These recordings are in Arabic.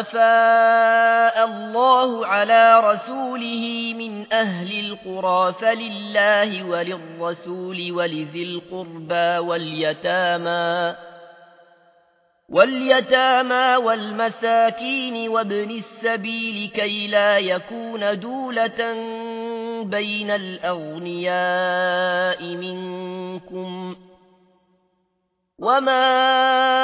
أفاء الله على رسوله من أهل القرى فلله وللرسول ولذي القربى واليتامى واليتامى والمساكين وابن السبيل كي لا يكون دولة بين الأغنياء منكم وما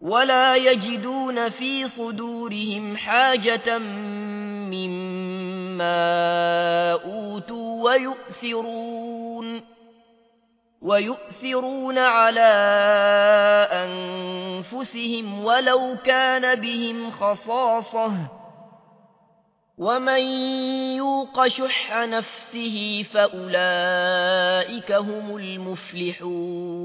ولا يجدون في صدورهم حاجة مما أوتوا ويؤثرون ويؤثرون على أنفسهم ولو كان بهم خصاصة ومن يوق شح نفسه فأولئك هم المفلحون